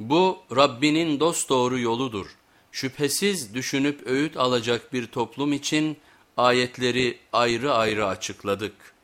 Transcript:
Bu Rabbinin dosdoğru yoludur. Şüphesiz düşünüp öğüt alacak bir toplum için ayetleri ayrı ayrı açıkladık.''